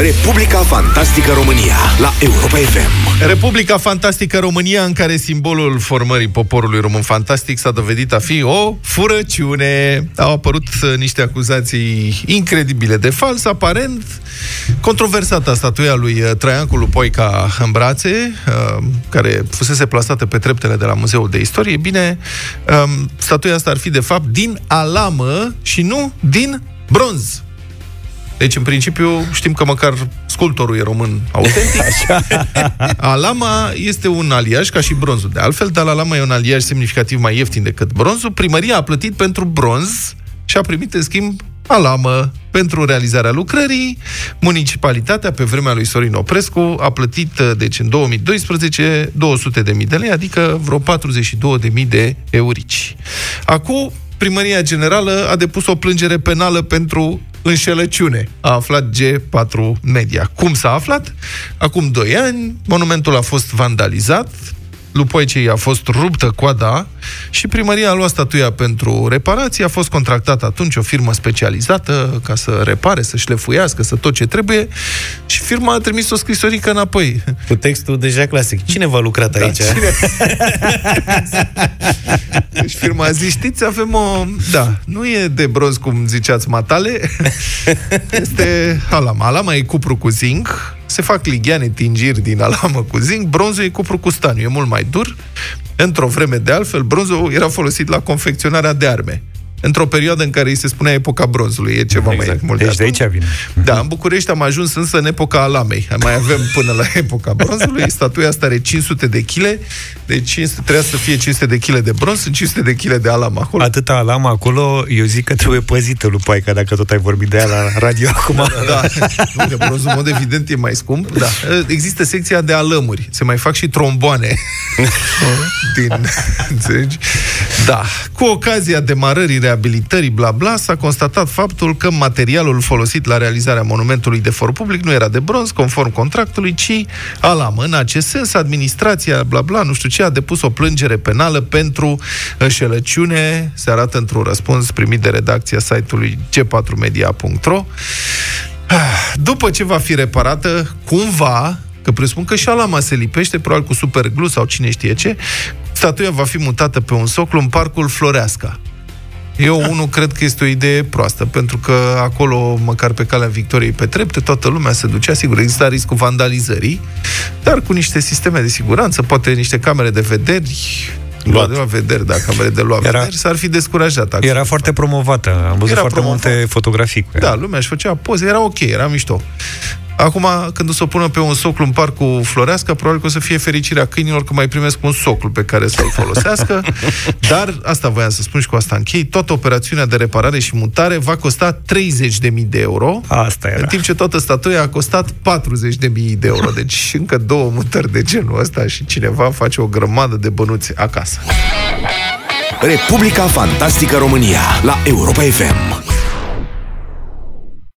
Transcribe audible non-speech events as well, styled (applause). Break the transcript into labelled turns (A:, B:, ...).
A: Republica Fantastică România la Europa FM.
B: Republica Fantastică România, în care simbolul formării poporului român fantastic s-a dovedit a fi o furăciune. Au apărut uh, niște acuzații incredibile de fals, aparent controversata statuia lui uh, Traian cu Lupoica în brațe, uh, care fusese plasată pe treptele de la Muzeul de Istorie. Bine, um, statuia asta ar fi de fapt din alamă și nu din bronz. Deci, în principiu, știm că măcar sculptorul e român autentic. (laughs) Alama este un aliaj, ca și bronzul de altfel, dar alama e un aliaj semnificativ mai ieftin decât bronzul. Primăria a plătit pentru bronz și a primit, în schimb, alamă pentru realizarea lucrării. Municipalitatea, pe vremea lui Sorin Oprescu, a plătit, deci în 2012, 200.000 de lei, adică vreo 42.000 de eurici. Acum, Primăria Generală a depus o plângere penală pentru înșelăciune, a aflat G4 Media. Cum s-a aflat? Acum 2 ani, monumentul a fost vandalizat, Lupoicei a fost ruptă coada și primăria a luat statuia pentru reparații. A fost contractată atunci o firmă specializată ca să repare, să șlefuiască, să tot ce trebuie și firma a trimis o scrisorică înapoi.
C: Cu textul deja clasic. Cine v-a lucrat da, aici? Cine?
B: deci firma a zis, știți, avem o... Da, nu e de bronz cum ziceați matale, este alama. Alama e cupru cu zinc, se fac ligheane, tingiri din alamă cu zinc, bronzul e cupru cu staniu, e mult mai dur. Într-o vreme de altfel, bronzul era folosit la confecționarea de arme într-o perioadă în care îi se spunea epoca bronzului, e ceva exact. mai mult
C: deci de, aici vine.
B: Da, în București am ajuns însă în epoca alamei. Mai avem până la epoca bronzului. Statuia asta are 500 de kg, deci trebuia să fie 500 de kg de bronz, sunt 500 de kg de alam acolo.
C: Atâta alam acolo, eu zic că trebuie păzită lui Paica, dacă tot ai vorbit de ea la radio acum.
B: Da, da. Nu, de bronzul, în mod evident, e mai scump. Da. Există secția de alămuri. Se mai fac și tromboane. (laughs) Din, înțelegi? Da. Cu ocazia demarării reabilitării, bla bla, s-a constatat faptul că materialul folosit la realizarea monumentului de for public nu era de bronz, conform contractului, ci alamă. În acest sens, administrația, bla bla, nu știu ce, a depus o plângere penală pentru înșelăciune, se arată într-un răspuns primit de redacția site-ului g4media.ro. După ce va fi reparată, cumva, că presupun că și alama se lipește, probabil cu superglu sau cine știe ce, statuia va fi mutată pe un soclu în parcul Floreasca. Eu, (laughs) unul, cred că este o idee proastă, pentru că acolo, măcar pe calea Victoriei pe trepte, toată lumea se ducea, sigur, exista riscul vandalizării, dar cu niște sisteme de siguranță, poate niște camere de vederi, luat. de vederi, da, camere de luat era, vederi, s-ar fi descurajat.
C: Era foarte promovată, am văzut era foarte promovat. multe fotografii cu
B: ea. Da, lumea își făcea poze, era ok, era mișto. Acum, când o să o pună pe un soclu în parcul Floreasca, probabil că o să fie fericirea câinilor că mai primesc un soclu pe care să-l folosească. (laughs) Dar, asta voiam să spun și cu asta închei, toată operațiunea de reparare și mutare va costa 30.000 de euro.
C: Asta era.
B: În timp ce toată statuia a costat 40.000 de euro. Deci încă două mutări de genul ăsta și cineva face o grămadă de bănuți acasă.
A: Republica Fantastică România la Europa FM.